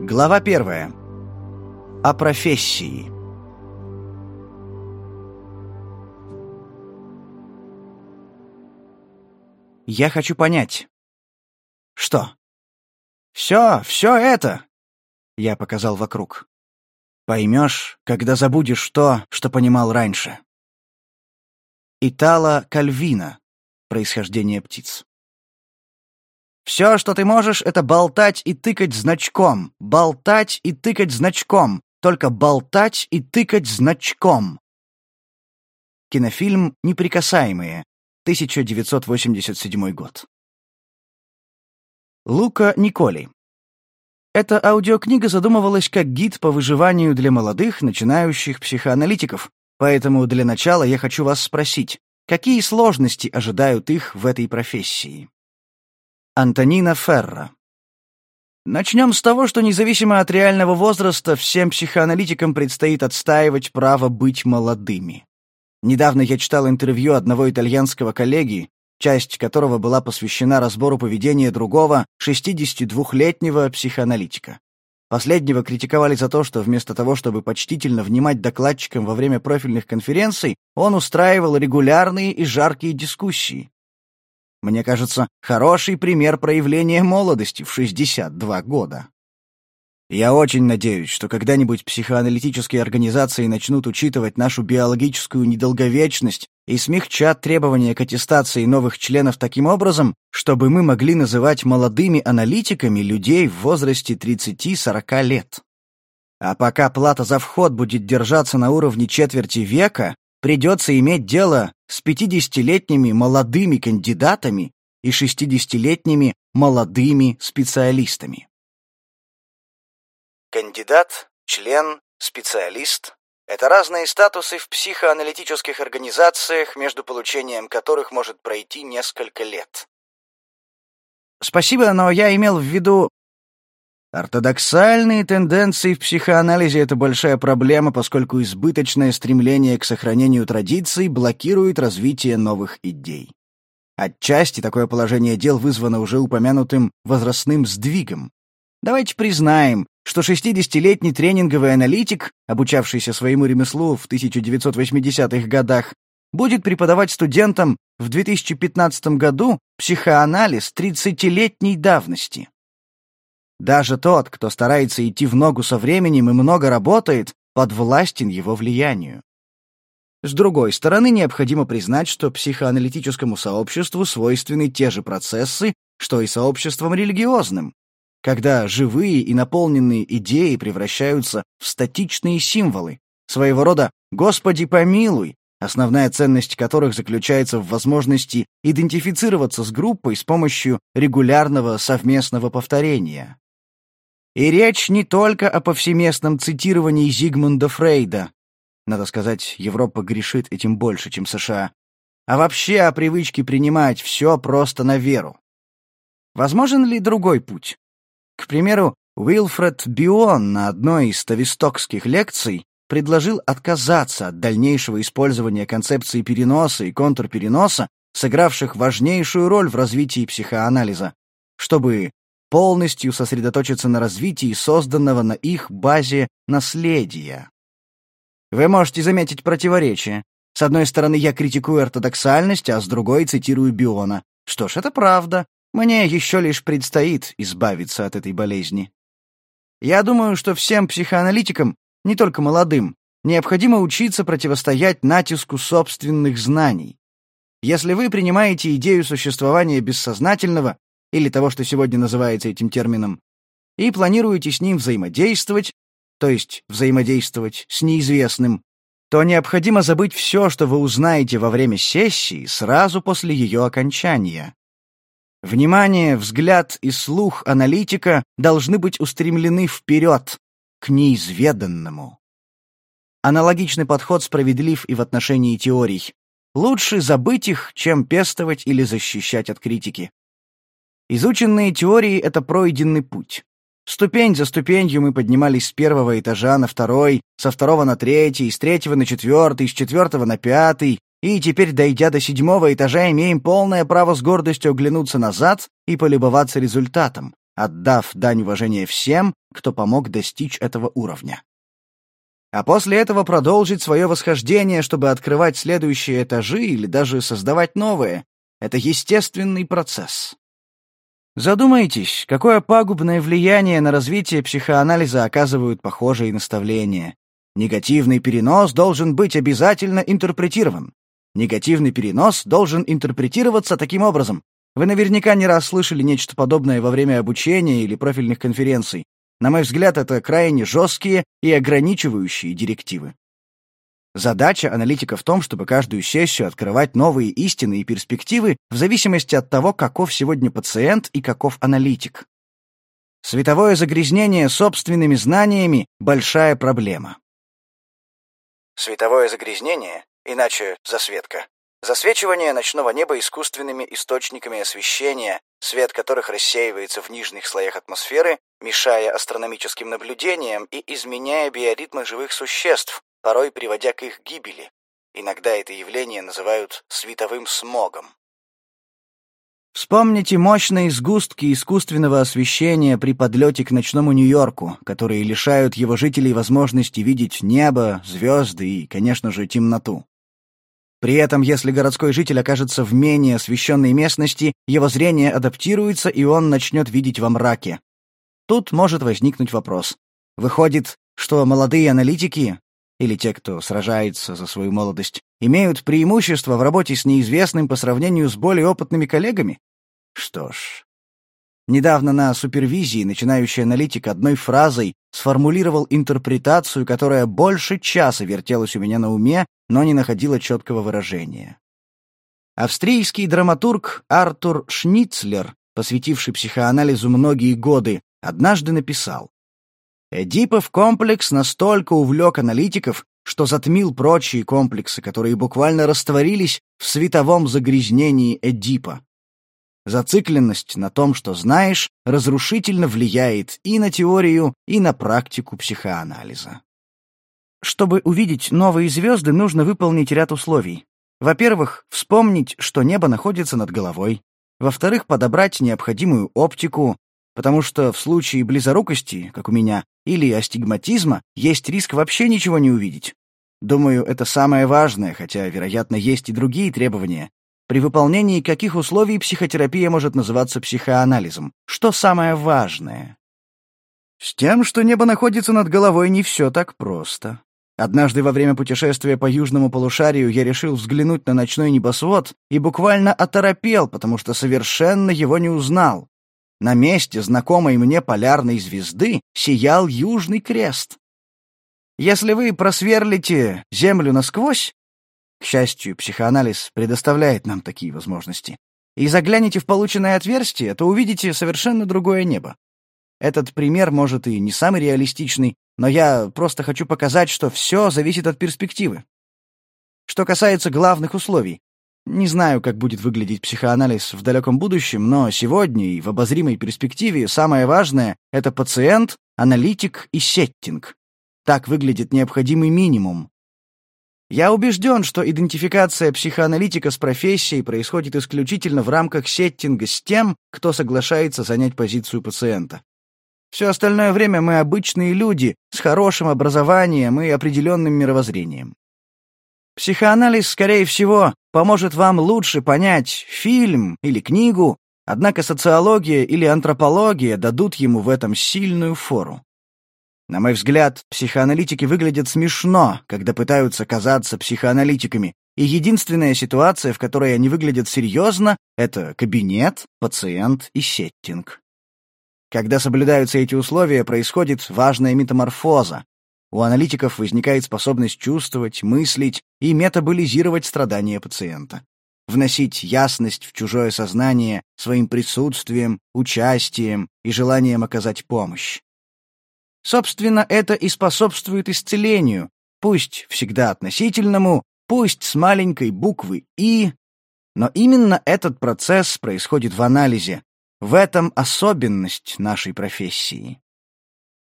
Глава первая. О профессии. Я хочу понять. Что? Все, все это! Я показал вокруг. Поймешь, когда забудешь то, что понимал раньше. Итала Кальвина. Происхождение птиц. Все, что ты можешь, это болтать и тыкать значком, болтать и тыкать значком, только болтать и тыкать значком. Кинофильм «Неприкасаемые», 1987 год. Лука Николи. Эта аудиокнига задумывалась как гид по выживанию для молодых, начинающих психоаналитиков, поэтому для начала я хочу вас спросить, какие сложности ожидают их в этой профессии? Антонина Ферра. Начнем с того, что независимо от реального возраста, всем психоаналитикам предстоит отстаивать право быть молодыми. Недавно я читал интервью одного итальянского коллеги, часть которого была посвящена разбору поведения другого, 62-летнего психоаналитика. Последнего критиковали за то, что вместо того, чтобы почтительно внимать докладчикам во время профильных конференций, он устраивал регулярные и жаркие дискуссии. Мне кажется, хороший пример проявления молодости в 62 года. Я очень надеюсь, что когда-нибудь психоаналитические организации начнут учитывать нашу биологическую недолговечность и смягчат требования к аттестации новых членов таким образом, чтобы мы могли называть молодыми аналитиками людей в возрасте 30-40 лет. А пока плата за вход будет держаться на уровне четверти века, придется иметь дело с 50-летними молодыми кандидатами и 60-летними молодыми специалистами. Кандидат, член, специалист — это разные статусы в психоаналитических организациях, между получением которых может пройти несколько лет. Спасибо, но я имел в виду... Ортодоксальные тенденции в психоанализе — это большая проблема, поскольку избыточное стремление к сохранению традиций блокирует развитие новых идей. Отчасти такое положение дел вызвано уже упомянутым возрастным сдвигом. Давайте признаем, что 60-летний тренинговый аналитик, обучавшийся своему ремеслу в 1980-х годах, будет преподавать студентам в 2015 году психоанализ 30-летней давности. Даже тот, кто старается идти в ногу со временем и много работает, подвластен его влиянию. С другой стороны, необходимо признать, что психоаналитическому сообществу свойственны те же процессы, что и сообществам религиозным, когда живые и наполненные идеи превращаются в статичные символы, своего рода «Господи помилуй», основная ценность которых заключается в возможности идентифицироваться с группой с помощью регулярного совместного повторения. И речь не только о повсеместном цитировании Зигмунда Фрейда. Надо сказать, Европа грешит этим больше, чем США. А вообще о привычке принимать все просто на веру. Возможен ли другой путь? К примеру, Уилфред Бион на одной из тавистокских лекций предложил отказаться от дальнейшего использования концепции переноса и контрпереноса, сыгравших важнейшую роль в развитии психоанализа, чтобы полностью сосредоточиться на развитии созданного на их базе наследия. Вы можете заметить противоречие. С одной стороны, я критикую ортодоксальность, а с другой цитирую Биона. Что ж, это правда. Мне еще лишь предстоит избавиться от этой болезни. Я думаю, что всем психоаналитикам, не только молодым, необходимо учиться противостоять натиску собственных знаний. Если вы принимаете идею существования бессознательного, или того, что сегодня называется этим термином, и планируете с ним взаимодействовать, то есть взаимодействовать с неизвестным, то необходимо забыть все, что вы узнаете во время сессии сразу после ее окончания. Внимание, взгляд и слух аналитика должны быть устремлены вперед, к неизведанному. Аналогичный подход справедлив и в отношении теорий. Лучше забыть их, чем пестовать или защищать от критики. Изученные теории — это пройденный путь. Ступень за ступенью мы поднимались с первого этажа на второй, со второго на третий, с третьего на четвертый, с четвертого на пятый, и теперь, дойдя до седьмого этажа, имеем полное право с гордостью оглянуться назад и полюбоваться результатом, отдав дань уважения всем, кто помог достичь этого уровня. А после этого продолжить свое восхождение, чтобы открывать следующие этажи или даже создавать новые. Это естественный процесс. Задумайтесь, какое пагубное влияние на развитие психоанализа оказывают похожие наставления. Негативный перенос должен быть обязательно интерпретирован. Негативный перенос должен интерпретироваться таким образом. Вы наверняка не раз слышали нечто подобное во время обучения или профильных конференций. На мой взгляд, это крайне жесткие и ограничивающие директивы. Задача аналитика в том, чтобы каждую сессию открывать новые истины и перспективы в зависимости от того, каков сегодня пациент и каков аналитик. Световое загрязнение собственными знаниями – большая проблема. Световое загрязнение, иначе засветка, засвечивание ночного неба искусственными источниками освещения, свет которых рассеивается в нижних слоях атмосферы, мешая астрономическим наблюдениям и изменяя биоритмы живых существ, порой приводя к их гибели. Иногда это явление называют световым смогом. Вспомните мощные сгустки искусственного освещения при подлете к ночному Нью-Йорку, которые лишают его жителей возможности видеть небо, звезды и, конечно же, темноту. При этом, если городской житель окажется в менее освещенной местности, его зрение адаптируется, и он начнет видеть во мраке. Тут может возникнуть вопрос. Выходит, что молодые аналитики, или те, кто сражается за свою молодость, имеют преимущество в работе с неизвестным по сравнению с более опытными коллегами? Что ж. Недавно на супервизии начинающий аналитик одной фразой сформулировал интерпретацию, которая больше часа вертелась у меня на уме, но не находила четкого выражения. Австрийский драматург Артур Шницлер, посвятивший психоанализу многие годы, однажды написал Эдипов комплекс настолько увлек аналитиков, что затмил прочие комплексы, которые буквально растворились в световом загрязнении Эдипа. Зацикленность на том, что знаешь, разрушительно влияет и на теорию, и на практику психоанализа. Чтобы увидеть новые звезды, нужно выполнить ряд условий. Во-первых, вспомнить, что небо находится над головой. Во-вторых, подобрать необходимую оптику, потому что в случае близорукости, как у меня, или астигматизма, есть риск вообще ничего не увидеть. Думаю, это самое важное, хотя, вероятно, есть и другие требования. При выполнении каких условий психотерапия может называться психоанализом? Что самое важное? С тем, что небо находится над головой, не все так просто. Однажды во время путешествия по южному полушарию я решил взглянуть на ночной небосвод и буквально оторопел, потому что совершенно его не узнал. На месте знакомой мне полярной звезды сиял Южный Крест. Если вы просверлите Землю насквозь, к счастью, психоанализ предоставляет нам такие возможности, и заглянете в полученное отверстие, то увидите совершенно другое небо. Этот пример, может, и не самый реалистичный, но я просто хочу показать, что все зависит от перспективы. Что касается главных условий, не знаю, как будет выглядеть психоанализ в далеком будущем, но сегодня и в обозримой перспективе самое важное — это пациент, аналитик и сеттинг. Так выглядит необходимый минимум. Я убежден, что идентификация психоаналитика с профессией происходит исключительно в рамках сеттинга с тем, кто соглашается занять позицию пациента. Все остальное время мы обычные люди с хорошим образованием и определенным мировоззрением. Психоанализ, скорее всего, поможет вам лучше понять фильм или книгу, однако социология или антропология дадут ему в этом сильную фору. На мой взгляд, психоаналитики выглядят смешно, когда пытаются казаться психоаналитиками, и единственная ситуация, в которой они выглядят серьезно, это кабинет, пациент и сеттинг. Когда соблюдаются эти условия, происходит важная метаморфоза, у аналитиков возникает способность чувствовать, мыслить и метаболизировать страдания пациента. Вносить ясность в чужое сознание своим присутствием, участием и желанием оказать помощь. Собственно, это и способствует исцелению, пусть всегда относительному, пусть с маленькой буквы «и», но именно этот процесс происходит в анализе. В этом особенность нашей профессии.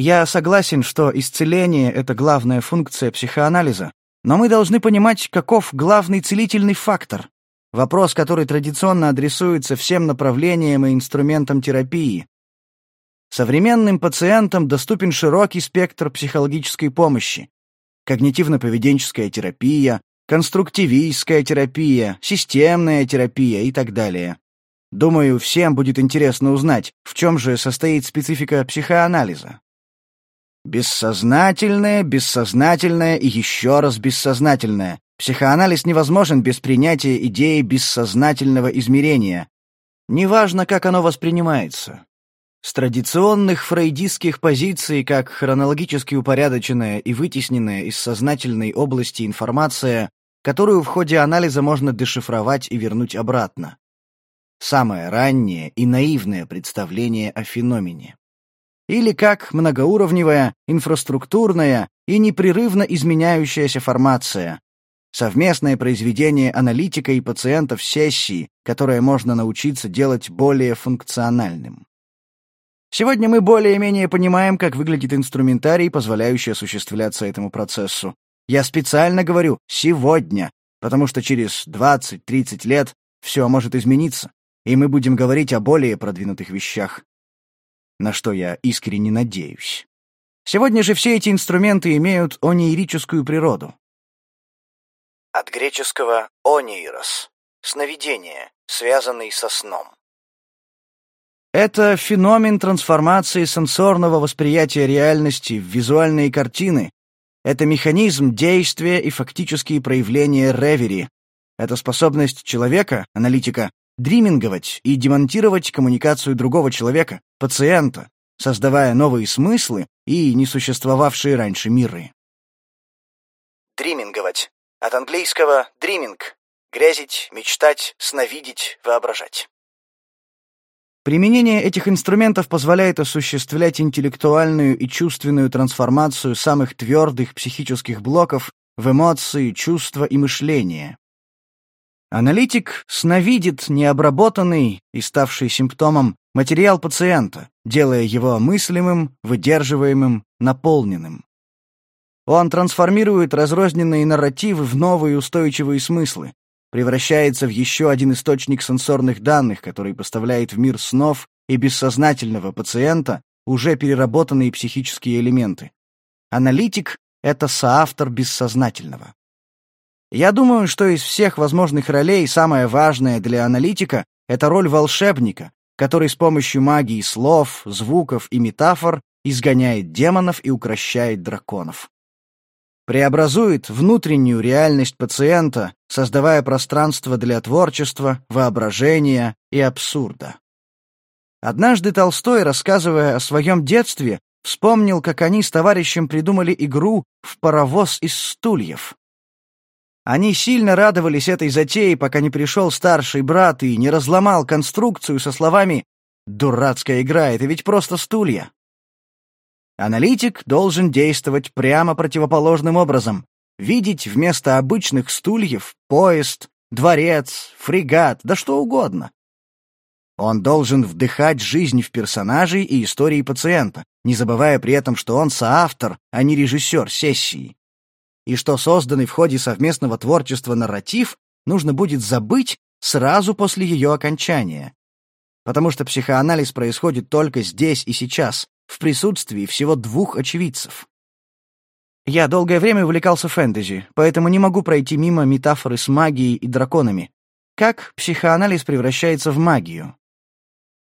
Я согласен, что исцеление — это главная функция психоанализа, но мы должны понимать, каков главный целительный фактор. Вопрос, который традиционно адресуется всем направлениям и инструментам терапии. Современным пациентам доступен широкий спектр психологической помощи. Когнитивно-поведенческая терапия, конструктивистская терапия, системная терапия и так далее. Думаю, всем будет интересно узнать, в чем же состоит специфика психоанализа. Бессознательное, бессознательное и еще раз бессознательное. Психоанализ невозможен без принятия идеи бессознательного измерения. Неважно, как оно воспринимается. С традиционных фрейдистских позиций, как хронологически упорядоченная и вытесненная из сознательной области информация, которую в ходе анализа можно дешифровать и вернуть обратно. Самое раннее и наивное представление о феномене. Или как многоуровневая, инфраструктурная и непрерывно изменяющаяся формация, совместное произведение аналитика и пациента в сессии, которое можно научиться делать более функциональным. Сегодня мы более-менее понимаем, как выглядит инструментарий, позволяющий осуществляться этому процессу. Я специально говорю «сегодня», потому что через 20-30 лет все может измениться, и мы будем говорить о более продвинутых вещах, на что я искренне надеюсь. Сегодня же все эти инструменты имеют онеирическую природу. От греческого «онейрос» — сновидение, связанный со сном. Это феномен трансформации сенсорного восприятия реальности в визуальные картины. Это механизм действия и фактические проявления ревери. Это способность человека, аналитика, дриминговать и демонтировать коммуникацию другого человека, пациента, создавая новые смыслы и несуществовавшие раньше миры. Дриминговать. От английского «дриминг» — грезить, мечтать, сновидеть, воображать. Применение этих инструментов позволяет осуществлять интеллектуальную и чувственную трансформацию самых твердых психических блоков в эмоции, чувства и мышление. Аналитик сновидит необработанный и ставший симптомом материал пациента, делая его мыслимым, выдерживаемым, наполненным. Он трансформирует разрозненные нарративы в новые устойчивые смыслы, превращается в еще один источник сенсорных данных, который поставляет в мир снов и бессознательного пациента уже переработанные психические элементы. Аналитик — это соавтор бессознательного. Я думаю, что из всех возможных ролей самая важная для аналитика — это роль волшебника, который с помощью магии слов, звуков и метафор изгоняет демонов и укращает драконов преобразует внутреннюю реальность пациента, создавая пространство для творчества, воображения и абсурда. Однажды Толстой, рассказывая о своем детстве, вспомнил, как они с товарищем придумали игру в паровоз из стульев. Они сильно радовались этой затее, пока не пришел старший брат и не разломал конструкцию со словами «Дурацкая игра, это ведь просто стулья». Аналитик должен действовать прямо противоположным образом. Видеть вместо обычных стульев поезд, дворец, фрегат, да что угодно. Он должен вдыхать жизнь в персонажей и истории пациента, не забывая при этом, что он соавтор, а не режиссер сессии. И что созданный в ходе совместного творчества нарратив нужно будет забыть сразу после ее окончания. Потому что психоанализ происходит только здесь и сейчас, в присутствии всего двух очевидцев. Я долгое время увлекался фэнтези, поэтому не могу пройти мимо метафоры с магией и драконами. Как психоанализ превращается в магию?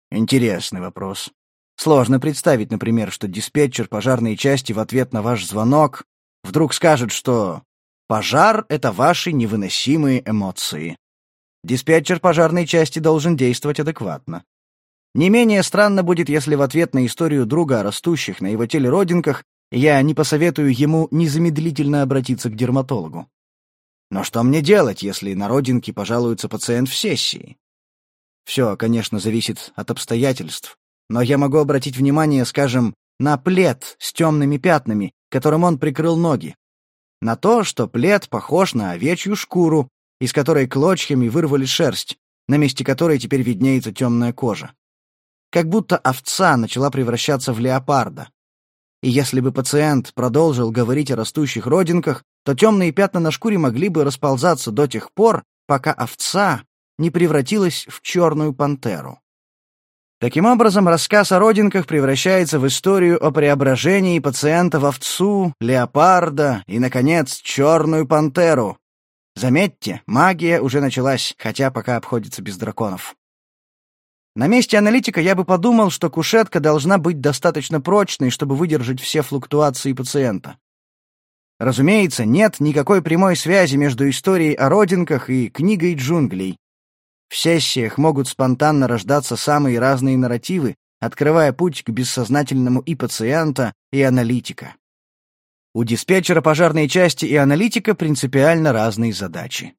Интересный вопрос. Сложно представить, например, что диспетчер пожарной части в ответ на ваш звонок вдруг скажет, что «пожар — это ваши невыносимые эмоции». Диспетчер пожарной части должен действовать адекватно. Не менее странно будет, если в ответ на историю друга о растущих на его теле родинках я не посоветую ему незамедлительно обратиться к дерматологу. Но что мне делать, если на родинки пожалуется пациент в сессии? Все, конечно, зависит от обстоятельств, но я могу обратить внимание, скажем, на плед с темными пятнами, которым он прикрыл ноги. На то, что плед похож на овечью шкуру, из которой клочьями вырвали шерсть, на месте которой теперь виднеется темная кожа как будто овца начала превращаться в леопарда. И если бы пациент продолжил говорить о растущих родинках, то темные пятна на шкуре могли бы расползаться до тех пор, пока овца не превратилась в черную пантеру. Таким образом, рассказ о родинках превращается в историю о преображении пациента в овцу, леопарда и, наконец, черную пантеру. Заметьте, магия уже началась, хотя пока обходится без драконов. На месте аналитика я бы подумал, что кушетка должна быть достаточно прочной, чтобы выдержать все флуктуации пациента. Разумеется, нет никакой прямой связи между историей о родинках и книгой джунглей, в сессиях могут спонтанно рождаться самые разные нарративы, открывая путь к бессознательному и пациента, и аналитика. У диспетчера пожарной части и аналитика принципиально разные задачи.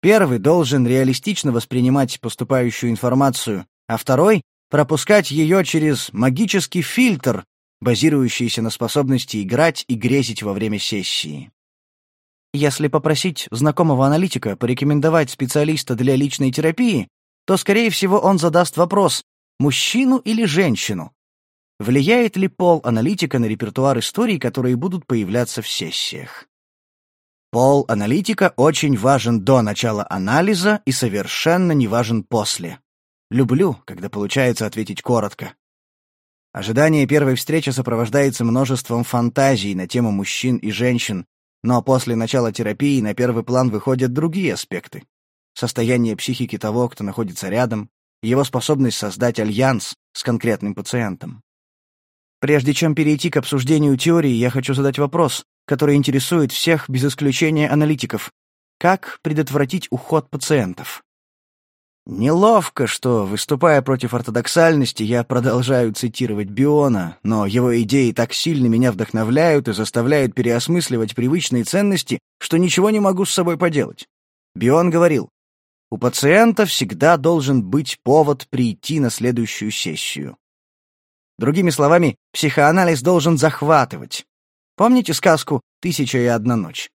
Первый должен реалистично воспринимать поступающую информацию, а второй — пропускать ее через магический фильтр, базирующийся на способности играть и грезить во время сессии. Если попросить знакомого аналитика порекомендовать специалиста для личной терапии, то, скорее всего, он задаст вопрос «мужчину или женщину?». Влияет ли пол аналитика на репертуар историй, которые будут появляться в сессиях? Пол аналитика очень важен до начала анализа и совершенно не важен после. Люблю, когда получается ответить коротко. Ожидание первой встречи сопровождается множеством фантазий на тему мужчин и женщин, но после начала терапии на первый план выходят другие аспекты. Состояние психики того, кто находится рядом, его способность создать альянс с конкретным пациентом. Прежде чем перейти к обсуждению теории, я хочу задать вопрос, который интересует всех без исключения аналитиков. Как предотвратить уход пациентов? Неловко, что, выступая против ортодоксальности, я продолжаю цитировать Биона, но его идеи так сильно меня вдохновляют и заставляют переосмысливать привычные ценности, что ничего не могу с собой поделать. Бион говорил, у пациента всегда должен быть повод прийти на следующую сессию. Другими словами, психоанализ должен захватывать. Помните сказку «Тысяча и одна ночь»?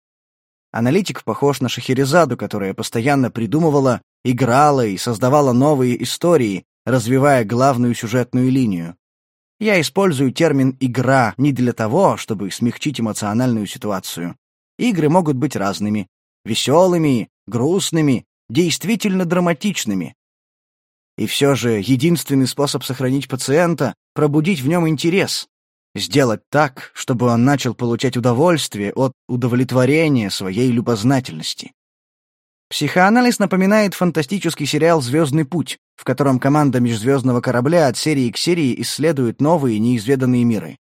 Аналитик похож на Шахерезаду, которая постоянно придумывала, играла и создавала новые истории, развивая главную сюжетную линию. Я использую термин «игра» не для того, чтобы смягчить эмоциональную ситуацию. Игры могут быть разными — веселыми, грустными, действительно драматичными. И все же единственный способ сохранить пациента — пробудить в нем интерес, сделать так, чтобы он начал получать удовольствие от удовлетворения своей любознательности. Психоанализ напоминает фантастический сериал «Звездный путь», в котором команда межзвездного корабля от серии к серии исследует новые неизведанные миры.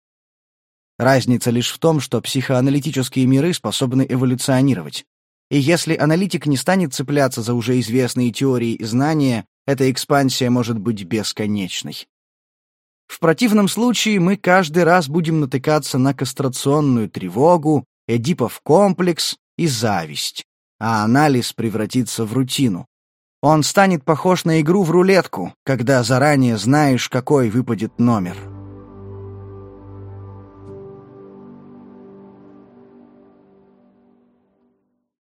Разница лишь в том, что психоаналитические миры способны эволюционировать. И если аналитик не станет цепляться за уже известные теории и знания, эта экспансия может быть бесконечной. В противном случае мы каждый раз будем натыкаться на кастрационную тревогу, Эдипов комплекс и зависть а анализ превратится в рутину. Он станет похож на игру в рулетку, когда заранее знаешь, какой выпадет номер.